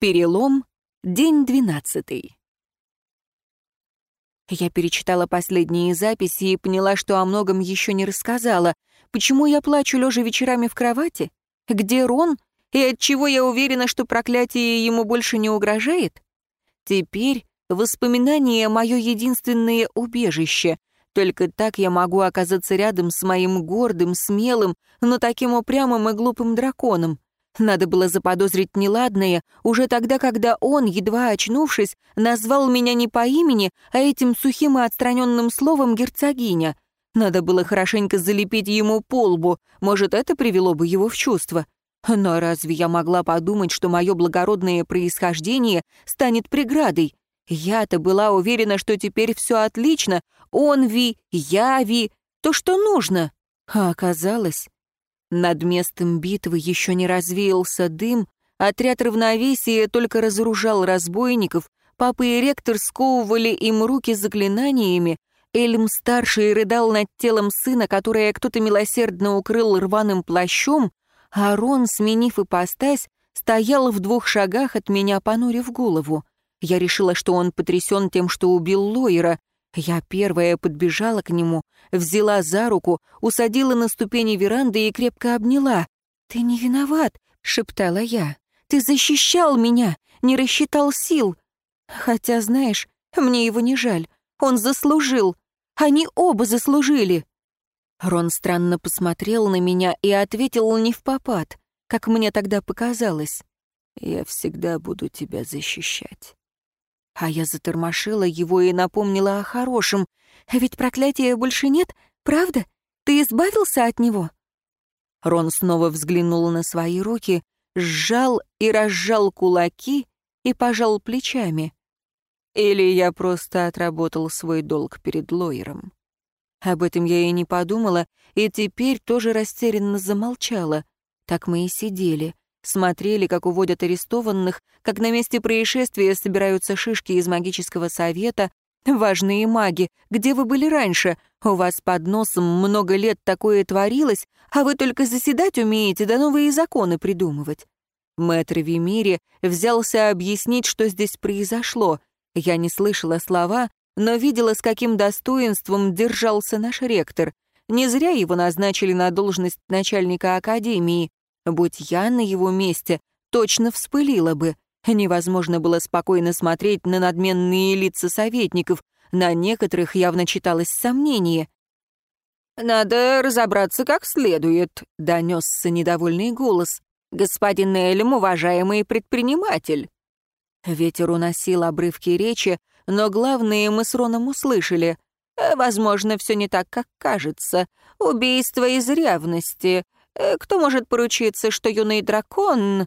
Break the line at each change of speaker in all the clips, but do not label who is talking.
Перелом, день двенадцатый. Я перечитала последние записи и поняла, что о многом еще не рассказала. Почему я плачу, лежа вечерами в кровати? Где Рон? И отчего я уверена, что проклятие ему больше не угрожает? Теперь воспоминания — мое единственное убежище. Только так я могу оказаться рядом с моим гордым, смелым, но таким упрямым и глупым драконом. Надо было заподозрить неладное уже тогда, когда он, едва очнувшись, назвал меня не по имени, а этим сухим и отстраненным словом герцогиня. Надо было хорошенько залепить ему по лбу, может, это привело бы его в чувство. Но разве я могла подумать, что мое благородное происхождение станет преградой? Я-то была уверена, что теперь все отлично, он ви, я ви, то, что нужно. А оказалось... Над местом битвы еще не развеялся дым, отряд равновесия только разоружал разбойников, папа и ректор сковывали им руки заклинаниями, Эльм-старший рыдал над телом сына, которое кто-то милосердно укрыл рваным плащом, а Рон, сменив ипостась, стоял в двух шагах от меня, понурив голову. Я решила, что он потрясен тем, что убил Лойера, я первая подбежала к нему, взяла за руку, усадила на ступени веранды и крепко обняла. «Ты не виноват», — шептала я. «Ты защищал меня, не рассчитал сил. Хотя, знаешь, мне его не жаль. Он заслужил. Они оба заслужили». Рон странно посмотрел на меня и ответил не в попад, как мне тогда показалось. «Я всегда буду тебя защищать». А я затормошила его и напомнила о хорошем. А ведь проклятия больше нет, правда? Ты избавился от него?» Рон снова взглянул на свои руки, сжал и разжал кулаки и пожал плечами. Или я просто отработал свой долг перед Лойером. Об этом я и не подумала, и теперь тоже растерянно замолчала. Так мы и сидели, Смотрели, как уводят арестованных, как на месте происшествия собираются шишки из магического совета. Важные маги, где вы были раньше? У вас под носом много лет такое творилось, а вы только заседать умеете, да новые законы придумывать. Мэтр Вимири взялся объяснить, что здесь произошло. Я не слышала слова, но видела, с каким достоинством держался наш ректор. Не зря его назначили на должность начальника академии. Будь я на его месте, точно вспылила бы. Невозможно было спокойно смотреть на надменные лица советников, на некоторых явно читалось сомнение. «Надо разобраться как следует», — донесся недовольный голос. «Господин Эльм, уважаемый предприниматель». Ветер уносил обрывки речи, но главное мы с Роном услышали. «Возможно, все не так, как кажется. Убийство из ревности. Э, кто может поручиться, что юный дракон...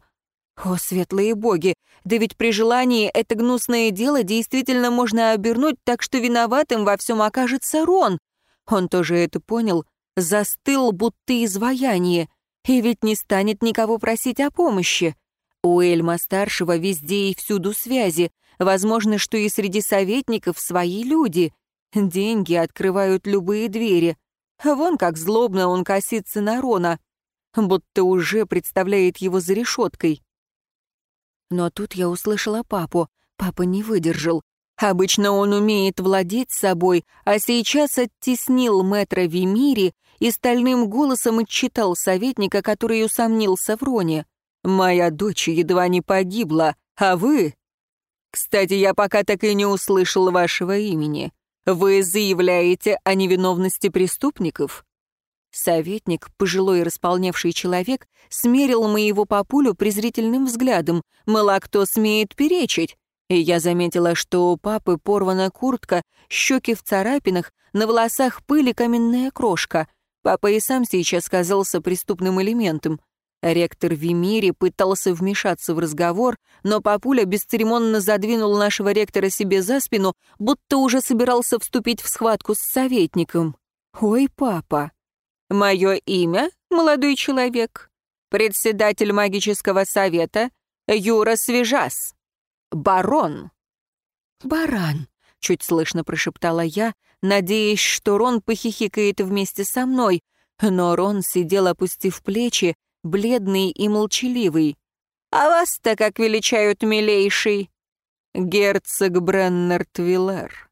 О, светлые боги, да ведь при желании это гнусное дело действительно можно обернуть так, что виноватым во всем окажется Рон. Он тоже это понял, застыл, будто изваяние, и ведь не станет никого просить о помощи. У Эльма-старшего везде и всюду связи, возможно, что и среди советников свои люди. Деньги открывают любые двери. Вон как злобно он косится на Рона будто уже представляет его за решеткой. Но тут я услышала папу. Папа не выдержал. Обычно он умеет владеть собой, а сейчас оттеснил мэтра Вимири и стальным голосом отчитал советника, который усомнился в Роне. «Моя дочь едва не погибла, а вы...» «Кстати, я пока так и не услышал вашего имени. Вы заявляете о невиновности преступников?» Советник, пожилой и располневший человек, смерил моего папулю презрительным взглядом, мол, а кто смеет перечить? И я заметила, что у папы порвана куртка, щеки в царапинах, на волосах пыли каменная крошка. Папа и сам сейчас казался преступным элементом. Ректор Вимири пытался вмешаться в разговор, но папуля бесцеремонно задвинул нашего ректора себе за спину, будто уже собирался вступить в схватку с советником. «Ой, папа!» Мое имя, молодой человек, председатель магического совета Юра Свежас, барон. Баран, чуть слышно прошептала я, надеясь, что Рон похихикает вместе со мной, но Рон сидел, опустив плечи, бледный и молчаливый. А вас-то как величают, милейший?» «Герцог Бреннер Твиллер».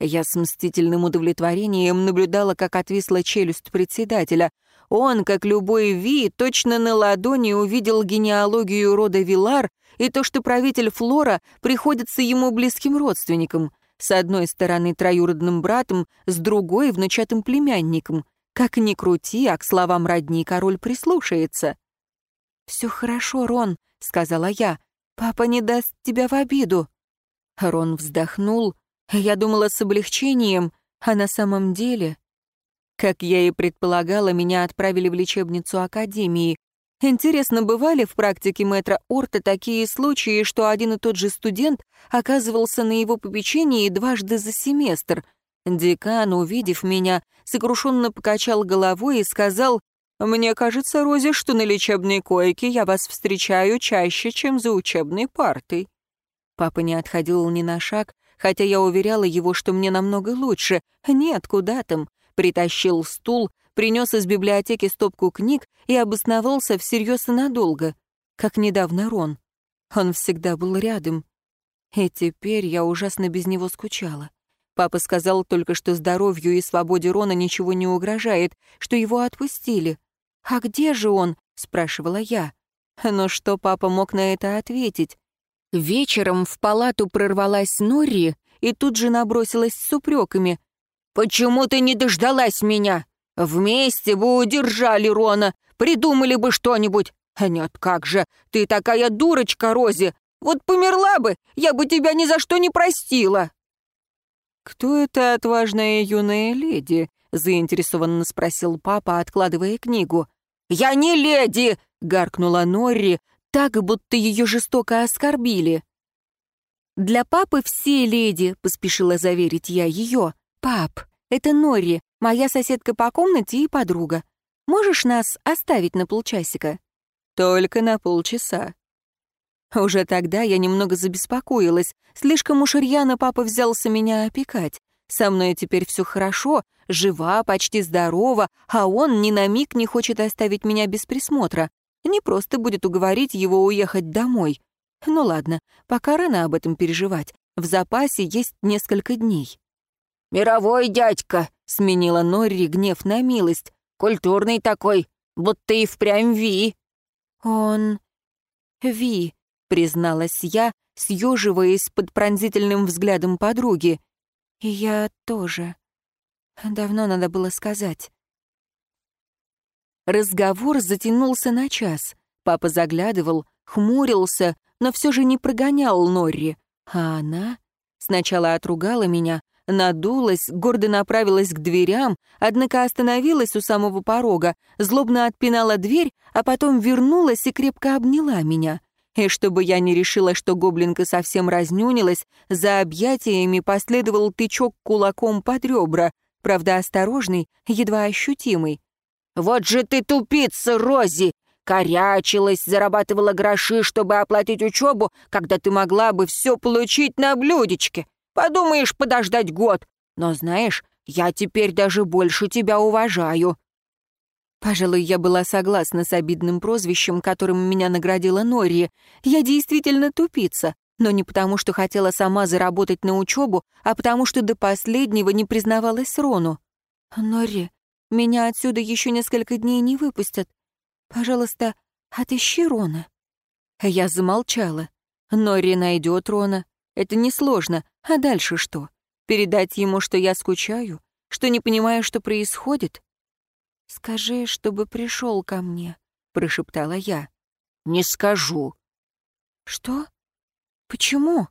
Я с мстительным удовлетворением наблюдала, как отвисла челюсть председателя. Он, как любой Ви, точно на ладони увидел генеалогию рода Вилар и то, что правитель Флора приходится ему близким родственником. С одной стороны троюродным братом, с другой — внучатым племянником. Как ни крути, а к словам родни король прислушается. «Все хорошо, Рон», — сказала я. «Папа не даст тебя в обиду». Рон вздохнул. Я думала с облегчением, а на самом деле... Как я и предполагала, меня отправили в лечебницу Академии. Интересно, бывали в практике мэтра Орта такие случаи, что один и тот же студент оказывался на его попечении дважды за семестр? Декан, увидев меня, сокрушенно покачал головой и сказал, «Мне кажется, Розе, что на лечебной койке я вас встречаю чаще, чем за учебной партой». Папа не отходил ни на шаг, хотя я уверяла его, что мне намного лучше. Нет, куда там. Притащил стул, принес из библиотеки стопку книг и обосновался всерьез и надолго, как недавно Рон. Он всегда был рядом. И теперь я ужасно без него скучала. Папа сказал только, что здоровью и свободе Рона ничего не угрожает, что его отпустили. «А где же он?» — спрашивала я. Но что папа мог на это ответить? Вечером в палату прорвалась Норри и тут же набросилась с упреками. «Почему ты не дождалась меня? Вместе бы удержали Рона, придумали бы что-нибудь. А нет, как же, ты такая дурочка, Рози. Вот померла бы, я бы тебя ни за что не простила». «Кто эта отважная юная леди?» — заинтересованно спросил папа, откладывая книгу. «Я не леди!» — гаркнула Норри, так, будто ее жестоко оскорбили. «Для папы все леди», — поспешила заверить я ее. «Пап, это Норри, моя соседка по комнате и подруга. Можешь нас оставить на полчасика?» «Только на полчаса». Уже тогда я немного забеспокоилась. Слишком уж рьяно папа взялся меня опекать. Со мной теперь все хорошо, жива, почти здорова, а он ни на миг не хочет оставить меня без присмотра. Не просто будет уговорить его уехать домой. Ну ладно, пока рано об этом переживать. В запасе есть несколько дней. «Мировой дядька», — сменила Норри гнев на милость. «Культурный такой, будто и впрямь Ви». «Он... Ви», — призналась я, съеживаясь под пронзительным взглядом подруги. «И я тоже. Давно надо было сказать». Разговор затянулся на час. Папа заглядывал, хмурился, но все же не прогонял Норри. А она сначала отругала меня, надулась, гордо направилась к дверям, однако остановилась у самого порога, злобно отпинала дверь, а потом вернулась и крепко обняла меня. И чтобы я не решила, что гоблинка совсем разнюнилась, за объятиями последовал тычок кулаком под ребра, правда осторожный, едва ощутимый. «Вот же ты тупица, Рози! Корячилась, зарабатывала гроши, чтобы оплатить учебу, когда ты могла бы все получить на блюдечке. Подумаешь, подождать год. Но знаешь, я теперь даже больше тебя уважаю». Пожалуй, я была согласна с обидным прозвищем, которым меня наградила Норри. Я действительно тупица, но не потому, что хотела сама заработать на учебу, а потому, что до последнего не признавалась Рону. «Норри, меня отсюда еще несколько дней не выпустят. Пожалуйста, отыщи Рона». Я замолчала. Нори найдет Рона. Это несложно. А дальше что? Передать ему, что я скучаю? Что не понимаю, что происходит? «Скажи, чтобы пришел ко мне», — прошептала я. «Не скажу». «Что? Почему?»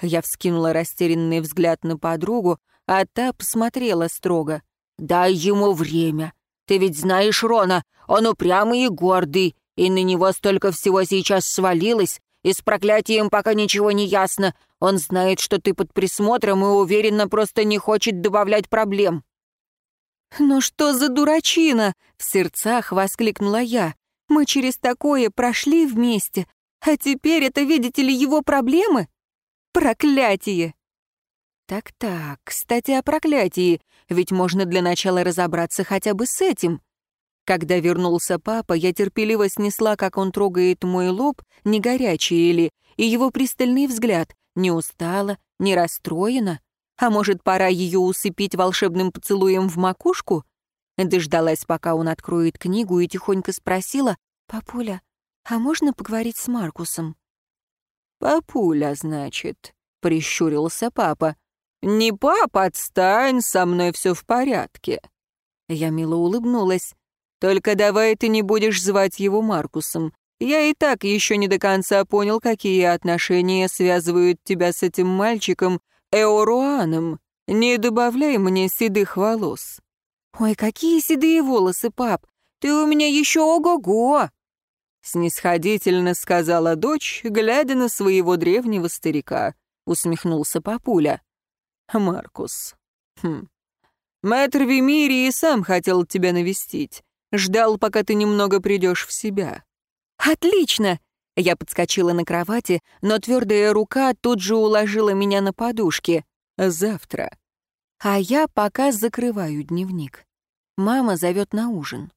Я вскинула растерянный взгляд на подругу, а та посмотрела строго. «Дай ему время. Ты ведь знаешь Рона, он упрямый и гордый, и на него столько всего сейчас свалилось, и с проклятием пока ничего не ясно. Он знает, что ты под присмотром и уверенно просто не хочет добавлять проблем». «Ну что за дурачина?» — в сердцах воскликнула я. «Мы через такое прошли вместе, а теперь это, видите ли, его проблемы? Проклятие!» Так-так, кстати, о проклятии, ведь можно для начала разобраться хотя бы с этим. Когда вернулся папа, я терпеливо снесла, как он трогает мой лоб, не горячий или, и его пристальный взгляд, не устала, не расстроена. А может, пора ее усыпить волшебным поцелуем в макушку? Дождалась, пока он откроет книгу, и тихонько спросила, «Папуля, а можно поговорить с Маркусом?»
«Папуля, значит», — прищурился папа. «Не папа, отстань, со мной все в порядке».
Я мило улыбнулась.
«Только давай ты не будешь звать его Маркусом. Я и так еще не до конца понял, какие отношения связывают тебя с этим мальчиком Эоруаном. Не добавляй мне седых волос».
«Ой, какие седые волосы, пап! Ты у меня еще ого-го!»
Снисходительно сказала дочь, глядя на своего древнего старика. Усмехнулся папуля. «Маркус. Хм. Мэтр Вимири и сам хотел тебя навестить. Ждал, пока ты немного придешь в себя».
«Отлично!» Я подскочила на кровати, но твердая рука тут же уложила меня на подушке.
«Завтра».
А я пока закрываю дневник. Мама зовет на ужин.